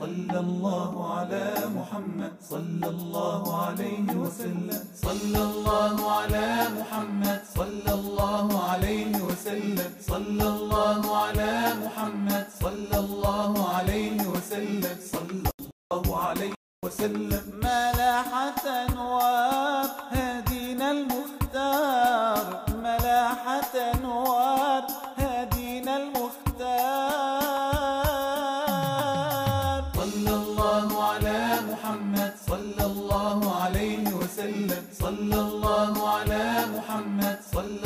صلى الله على محمد. صلى الله عليه وسلم. صلى الله على محمد. صلى الله عليه وسلم. صلى الله على محمد. صلى الله عليه وسلم. صلى الله عليه وسلم. ملاحة أنوار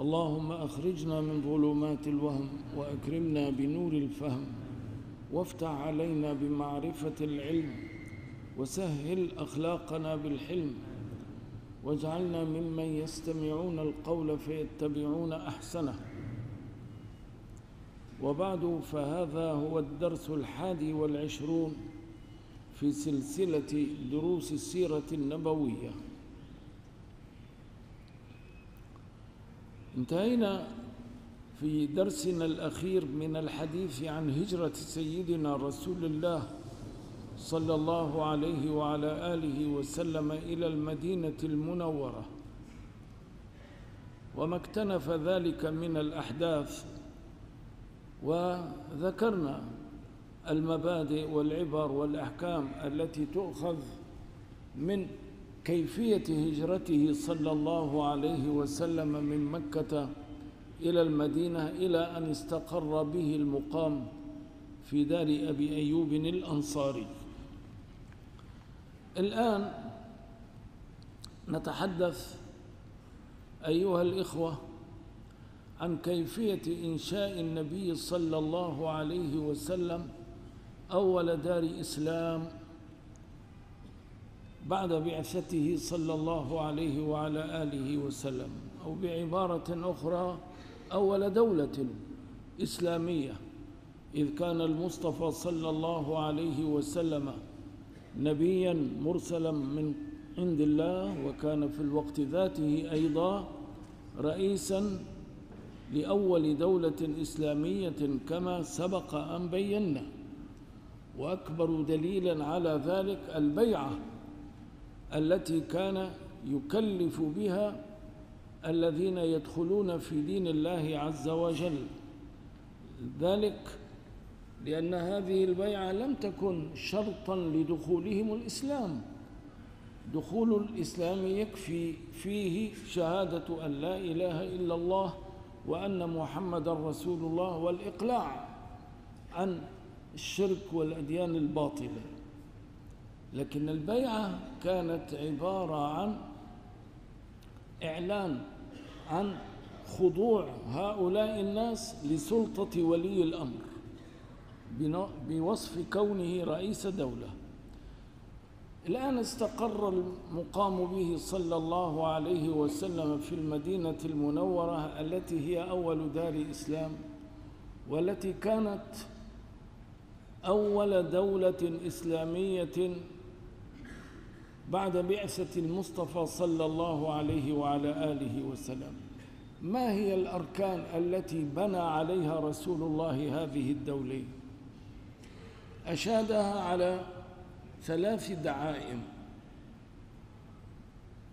اللهم أخرجنا من ظلمات الوهم وأكرمنا بنور الفهم وافتح علينا بمعرفة العلم وسهل أخلاقنا بالحلم واجعلنا ممن يستمعون القول فيتبعون أحسنه. وبعد فهذا هو الدرس الحادي والعشرون في سلسلة دروس السيرة النبوية. انتهينا في درسنا الأخير من الحديث عن هجرة سيدنا رسول الله صلى الله عليه وعلى آله وسلم إلى المدينة المنورة. وما اكتنف ذلك من الأحداث وذكرنا المبادئ والعبر والأحكام التي تؤخذ من كيفية هجرته صلى الله عليه وسلم من مكة إلى المدينة إلى أن استقر به المقام في دار أبي أيوب الأنصاري. الآن نتحدث أيها الإخوة عن كيفية إنشاء النبي صلى الله عليه وسلم أول دار إسلام بعد بعثته صلى الله عليه وعلى آله وسلم أو بعبارة أخرى أول دولة إسلامية إذ كان المصطفى صلى الله عليه وسلم نبيا مرسلا من عند الله وكان في الوقت ذاته أيضا رئيسا لأول دولة إسلامية كما سبق أن بينا. وأكبر دليلا على ذلك البيعة التي كان يكلف بها الذين يدخلون في دين الله عز وجل. ذلك لأن هذه البيعة لم تكن شرطا لدخولهم الإسلام. دخول الإسلام يكفي فيه شهادة أن لا إله إلا الله وأن محمد رسول الله والإقلاع عن الشرك والأديان الباطلة. لكن البيعة كانت عبارة عن إعلان عن خضوع هؤلاء الناس لسلطة ولي الأمر بوصف كونه رئيس دولة. الآن استقر المقام به صلى الله عليه وسلم في المدينة المنورة التي هي أول دار إسلام والتي كانت أول دولة إسلامية بعد بعثة المصطفى صلى الله عليه وعلى آله وسلم. ما هي الأركان التي بنى عليها رسول الله هذه الدولة؟ أشادها على ثلاث دعائم.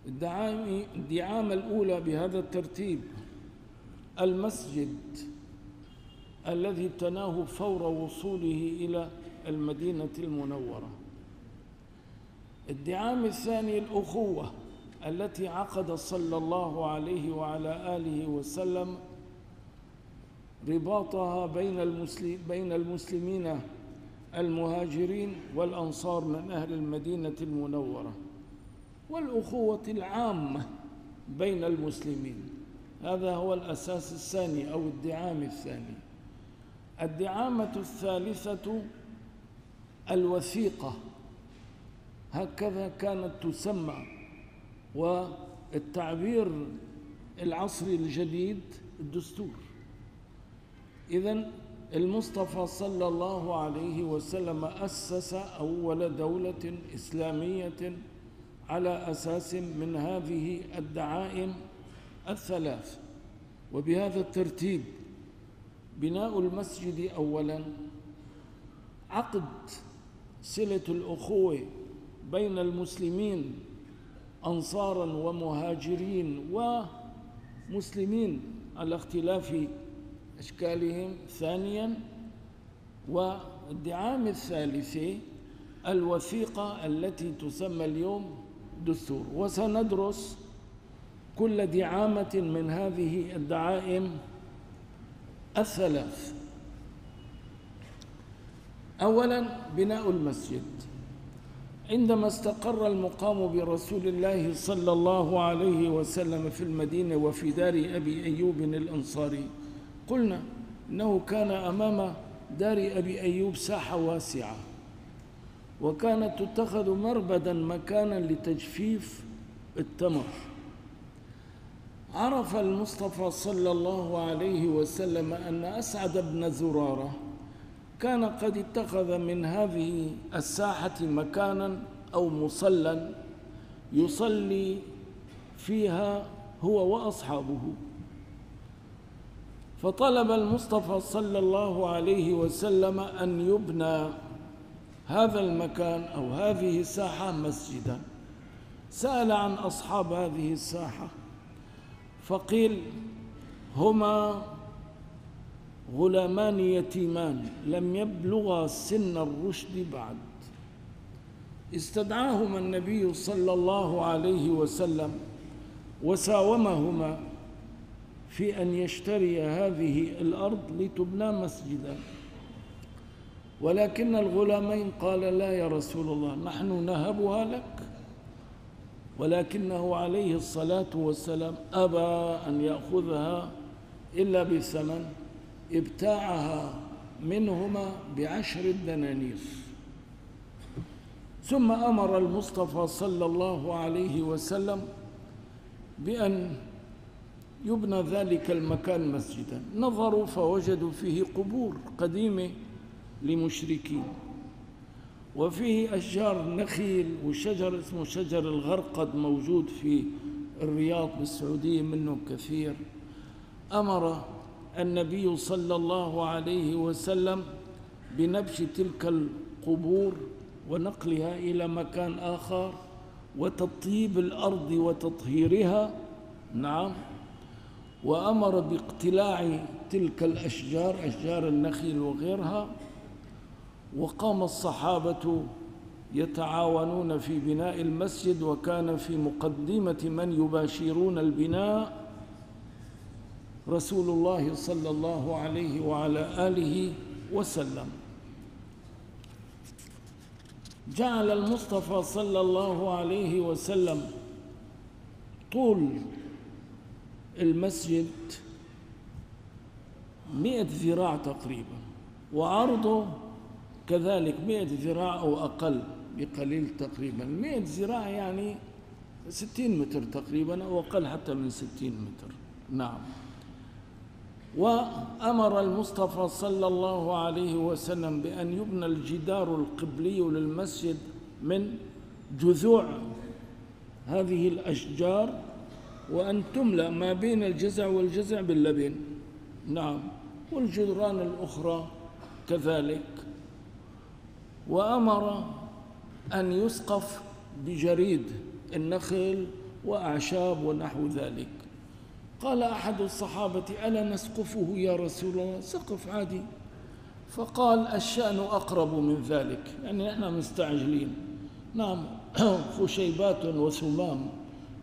الدعائم الدعامة الأولى بهذا الترتيب المسجد الذي ابتناه فور وصوله إلى المدينة المنورة. الدعام الثاني الأخوة التي عقد صلى الله عليه وعلى آله وسلم رباطها بين المسلم بين المسلمين المهاجرين والأنصار من أهل المدينة المنورة والأخوة العامة بين المسلمين. هذا هو الأساس الثاني أو الدعام الثاني. الدعامة الثالثة الوثيقة هكذا كانت تسمى والتعبير العصري الجديد الدستور. إذا المصطفى صلى الله عليه وسلم أسس أول دولة إسلامية على أساس من هذه الدعائم الثلاث. وبهذا الترتيب بناء المسجد أولا عقد صلة الأخوة بين المسلمين أنصارا ومهاجرين ومسلمين على اختلاف أشكالهم. ثانيا والدعام الثالثة الوثيقة التي تسمى اليوم دستور. وسندرس كل دعامة من هذه الدعائم الثلاث. أولا بناء المسجد. عندما استقر المقام برسول الله صلى الله عليه وسلم في المدينة وفي دار أبي أيوب الأنصاري قلنا إنه كان أمام دار أبي أيوب ساحة واسعة وكانت تتخذ مربدا مكانا لتجفيف التمر. عرف المصطفى صلى الله عليه وسلم أن أسعد بن زرارة كان قد اتخذ من هذه الساحة مكانا أو مصلى يصلي فيها هو وأصحابه. فطلب المصطفى صلى الله عليه وسلم أن يبنى هذا المكان أو هذه الساحة مسجدا. سأل عن أصحاب هذه الساحة فقيل هما غلامان يتيمان لم يبلغا سن الرشد بعد. استدعاهما النبي صلى الله عليه وسلم وساومهما في أن يشتري هذه الأرض لتبنى مسجدا. ولكن الغلامين قال لا يا رسول الله نحن نهبها لك. ولكنه عليه الصلاة والسلام أبى أن يأخذها إلا بثمن ابتاعها منهما بعشر دنانير. ثم أمر المصطفى صلى الله عليه وسلم بأن يبنى ذلك المكان مسجدا. نظروا فوجدوا فيه قبور قديمة لمشركين وفيه أشجار نخيل وشجر اسمه شجر الغرقد موجود في الرياض بالسعودية منه كثير. أمر النبي صلى الله عليه وسلم بنبش تلك القبور ونقلها إلى مكان آخر وتطيب الأرض وتطهيرها. نعم. وأمر باقتلاع تلك الأشجار أشجار النخيل وغيرها. وقام الصحابة يتعاونون في بناء المسجد وكان في مقدمة من يباشرون البناء. رسول الله صلى الله عليه وعلى آله وسلم جعل المصطفى صلى الله عليه وسلم طول المسجد مئة ذراع تقريبا وعرضه كذلك مئة ذراع أو أقل بقليل تقريبا. مئة ذراع يعني ستين متر تقريبا أو أقل حتى من ستين متر. نعم. وأمر المصطفى صلى الله عليه وسلم بأن يبنى الجدار القبلي للمسجد من جذوع هذه الأشجار وأن تملأ ما بين الجزع والجزع باللبن. نعم. والجدران الأخرى كذلك. وأمر أن يسقف بجريد النخل وأعشاب ونحو ذلك. قال أحد الصحابة ألا نسقفه يا رسول الله؟ سقف عادي. فقال الشأن أقرب من ذلك يعني نحن مستعجلين. نعم خشيبات وثمام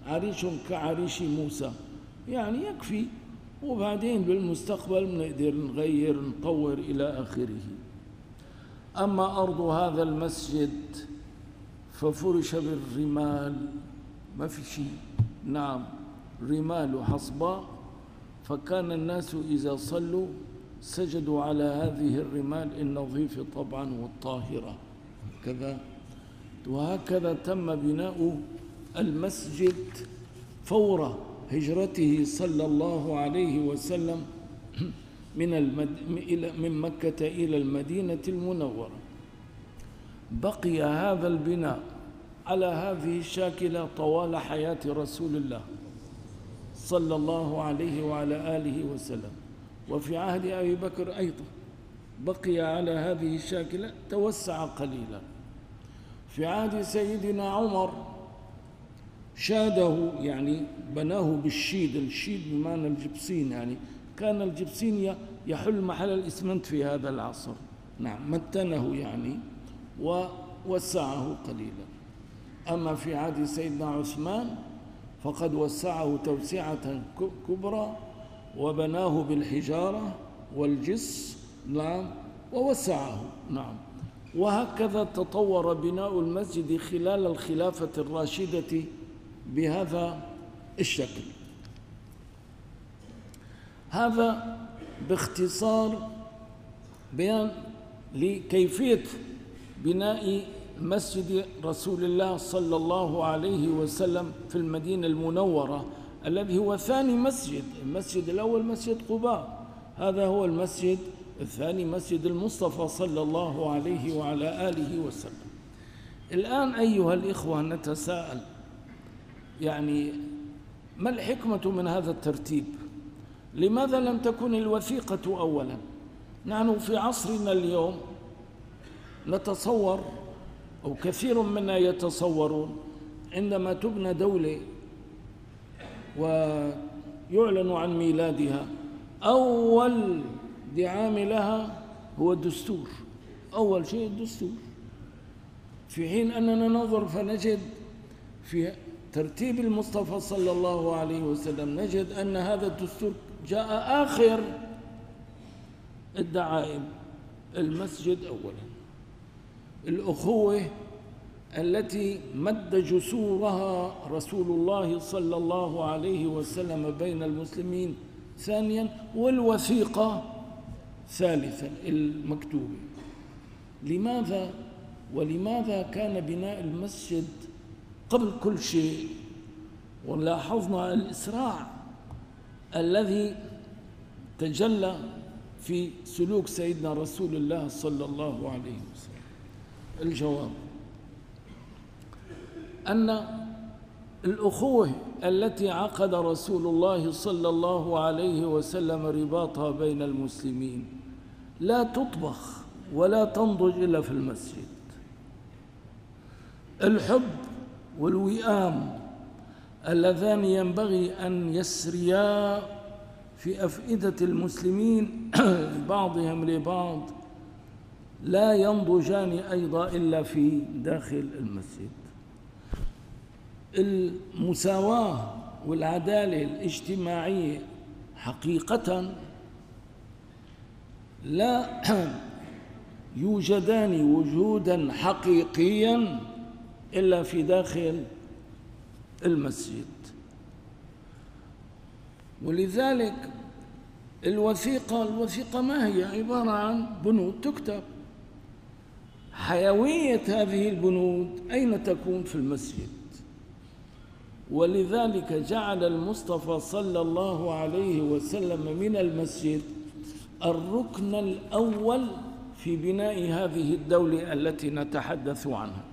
عريش كعريش موسى. يعني يكفي. وبعدين بالمستقبل بنقدر نغير نطور إلى آخره. أما أرض هذا المسجد ففرش بالرمال. ما في شيء. نعم. رمال حصباء فكان الناس إذا صلوا سجدوا على هذه الرمال النظيفة طبعا والطاهرة. كذا وهكذا تم بناء المسجد فور هجرته صلى الله عليه وسلم من المد... من مكة إلى المدينة المنورة. بقي هذا البناء على هذه الشاكلة طوال حياة رسول الله. صلى الله عليه وعلى آله وسلم. وفي عهد أبي بكر أيضا. بقي على هذه الشاكلة توسع قليلا. في عهد سيدنا عمر شاده يعني بناه بالشيد الشيد بمعنى الجبسين يعني كان الجبسين يحل محل الإسمنت في هذا العصر. نعم متنه يعني ووسعه قليلا. أما في عهد سيدنا عثمان فقد وسعه توسعة كبرى وبناه بالحجارة والجس نعم ووسعه نعم. وهكذا تطور بناء المسجد خلال الخلافة الراشدة بهذا الشكل. هذا باختصار بيان لكيفية بناء مسجد رسول الله صلى الله عليه وسلم في المدينة المنورة الذي هو ثاني مسجد المسجد الأول مسجد قباء. هذا هو المسجد الثاني مسجد المصطفى صلى الله عليه وعلى آله وسلم. الآن أيها الإخوة نتساءل يعني ما الحكمة من هذا الترتيب؟ لماذا لم تكن الوثيقة أولا؟ نحن في عصرنا اليوم نتصور أو كثير منا يتصورون عندما تبنى دولة ويعلن عن ميلادها أول دعام لها هو الدستور. أول شيء الدستور. في حين أننا ننظر فنجد في ترتيب المصطفى صلى الله عليه وسلم نجد أن هذا الدستور جاء آخر الدعائم المسجد أولا. الأخوة التي مد جسورها رسول الله صلى الله عليه وسلم بين المسلمين ثانيا والوثيقة ثالثا المكتوبة. لماذا؟ ولماذا كان بناء المسجد قبل كل شيء؟ ولاحظنا الإسراع الذي تجلى في سلوك سيدنا رسول الله صلى الله عليه وسلم. الجواب. أن الأخوة التي عقد رسول الله صلى الله عليه وسلم رباطها بين المسلمين لا تطبخ ولا تنضج إلا في المسجد. الحب والوئام اللذان ينبغي أن يسريا في أفئدة المسلمين بعضهم لبعض لا ينضجان أيضا إلا في داخل المسجد. المساواة والعدالة الاجتماعية حقيقة لا يوجدان وجودا حقيقيا إلا في داخل المسجد. ولذلك الوثيقة الوثيقة ما هي؟ عبارة عن بنود تكتب. حيوية هذه البنود أين تكون في المسجد؟ ولذلك جعل المصطفى صلى الله عليه وسلم من المسجد الركن الأول في بناء هذه الدولة التي نتحدث عنها.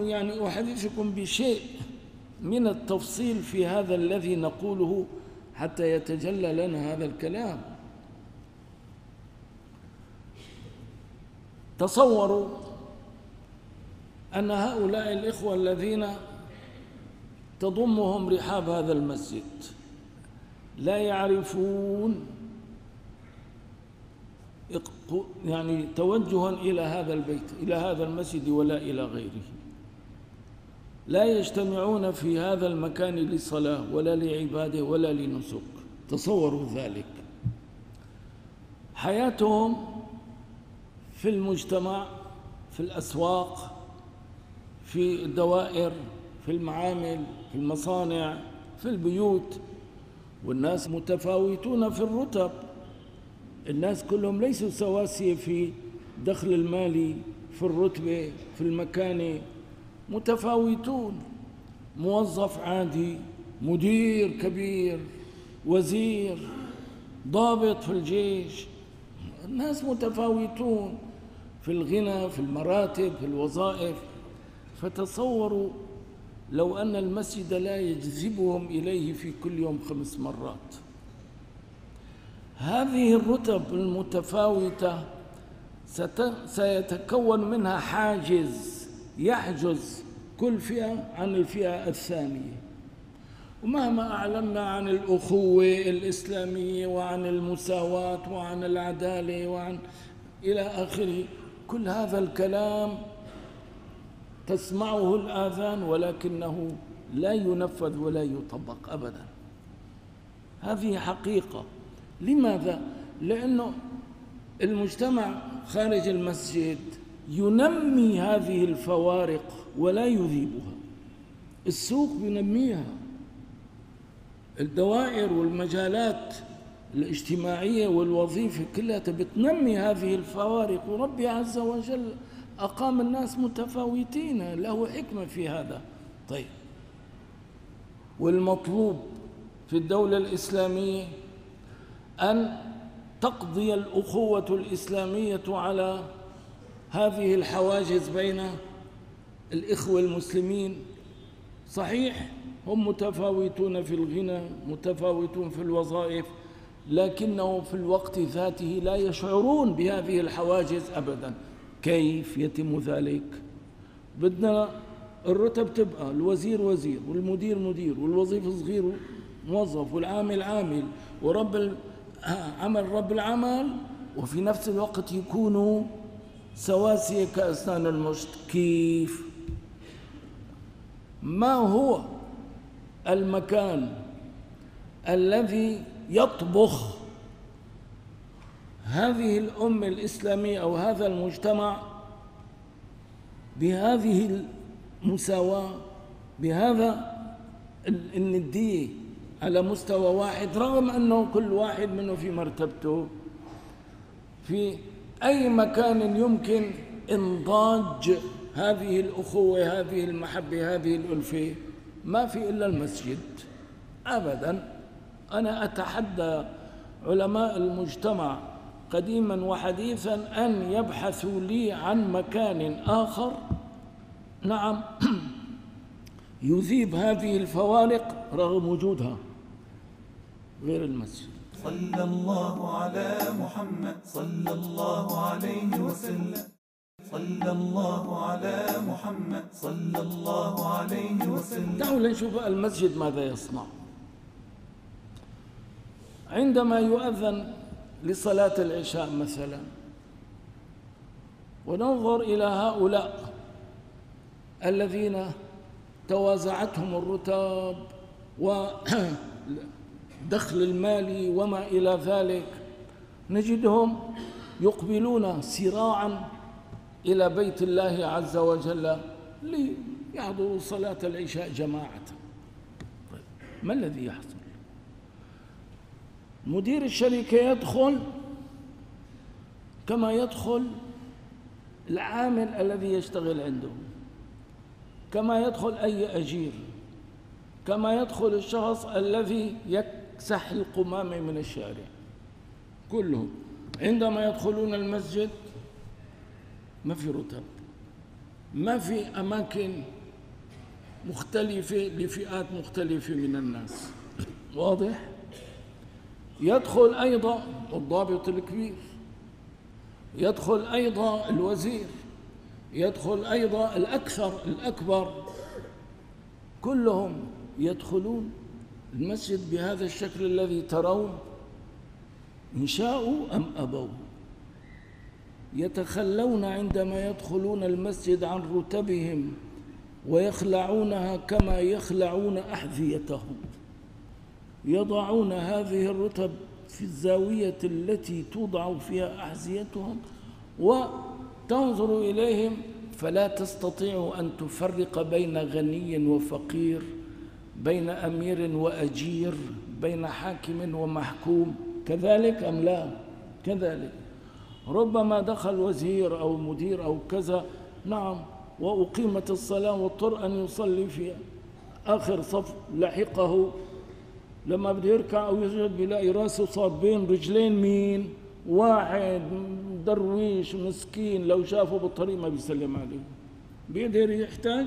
يعني أحدثكم بشيء من التفصيل في هذا الذي نقوله حتى يتجلى لنا هذا الكلام. تصوروا أن هؤلاء الإخوة الذين تضمهم رحاب هذا المسجد لا يعرفون يعني توجها إلى هذا البيت إلى هذا المسجد ولا إلى غيره. لا يجتمعون في هذا المكان لصلاة ولا لعبادة ولا لنسك. تصوروا ذلك. حياتهم في المجتمع في الأسواق في الدوائر في المعامل في المصانع في البيوت. والناس متفاوتون في الرتب. الناس كلهم ليسوا سواسية في دخل المالي في الرتبة في المكان. متفاوتون. موظف عادي مدير كبير وزير ضابط في الجيش. الناس متفاوتون. في الغنى في المراتب في الوظائف. فتصوروا لو أن المسجد لا يجذبهم إليه في كل يوم خمس مرات. هذه الرتب المتفاوتة سيتكون منها حاجز يحجز كل فئة عن الفئة الثانية. ومهما أعلنا عن الأخوة الإسلامية وعن المساواة وعن العدالة وعن إلى آخره كل هذا الكلام تسمعه الآذان ولكنه لا ينفذ ولا يطبق أبدا. هذه حقيقة. لماذا؟ لأنه المجتمع خارج المسجد ينمي هذه الفوارق ولا يذيبها. السوق ينميها. الدوائر والمجالات الاجتماعية والوظيفة كلها بتنمي هذه الفوارق. وربي عز وجل أقام الناس متفاوتين له حكمة في هذا. طيب. والمطلوب في الدولة الإسلامية أن تقضي الأخوة الإسلامية على هذه الحواجز بين الإخوة المسلمين. صحيح هم متفاوتون في الغنى متفاوتون في الوظائف لكنه في الوقت ذاته لا يشعرون بهذه الحواجز أبدا. كيف يتم ذلك؟ بدنا الرتب تبقى الوزير وزير والمدير مدير والوظيف صغير موظف والعامل عامل ورب عمل رب العمل وفي نفس الوقت يكونوا سواسية كأسنان المشط كيف؟ ما هو المكان الذي يطبخ. هذه الأمة الإسلامية أو هذا المجتمع بهذه المساواة بهذا الندية على مستوى واحد رغم أنه كل واحد منه في مرتبته. في أي مكان يمكن إنضاج هذه الأخوة هذه المحبة هذه الألفة ما في إلا المسجد. أبدا. أنا أتحدى علماء المجتمع قديما وحديثا أن يبحثوا لي عن مكان آخر؟ نعم. يذيب هذه الفوارق رغم وجودها. غير المسجد. صلى الله على محمد. صلى الله عليه وسلم. صلى الله على محمد. صلى الله عليه وسلم. دعوا لنشوف المسجد ماذا يصنع. عندما يؤذن لصلاة العشاء مثلا وننظر إلى هؤلاء الذين توازعتهم الرتب ودخل المال وما إلى ذلك نجدهم يقبلون سراعا إلى بيت الله عز وجل ليحضروا صلاة العشاء جماعة. ما الذي يحصل؟ مدير الشركة يدخل كما يدخل العامل الذي يشتغل عنده. كما يدخل أي أجير. كما يدخل الشخص الذي يكسح القمامة من الشارع. كلهم. عندما يدخلون المسجد ما في رتب. ما في أماكن مختلفة لفئات مختلفة من الناس. واضح؟ يدخل أيضا الضابط الكبير يدخل أيضا الوزير يدخل أيضا الأكثر الأكبر كلهم يدخلون المسجد بهذا الشكل الذي ترون إن شاءوا أم أبوا. يتخلون عندما يدخلون المسجد عن رتبهم ويخلعونها كما يخلعون أحذيتهم. يضعون هذه الرتب في الزاوية التي توضع فيها أحذيتهم وتنظر إليهم فلا تستطيع أن تفرق بين غني وفقير بين أمير وأجير بين حاكم ومحكوم. كذلك أم لا؟ كذلك. ربما دخل وزير أو مدير أو كذا نعم وأقيمت الصلاة واضطر أن يصلي في آخر صف لحقه لما بده يركع أو يسجد بيلاقي راسه صار بين رجلين مين؟ واحد درويش مسكين لو شافه بالطريق ما بيسلم عليه. بيقدر يحتاج؟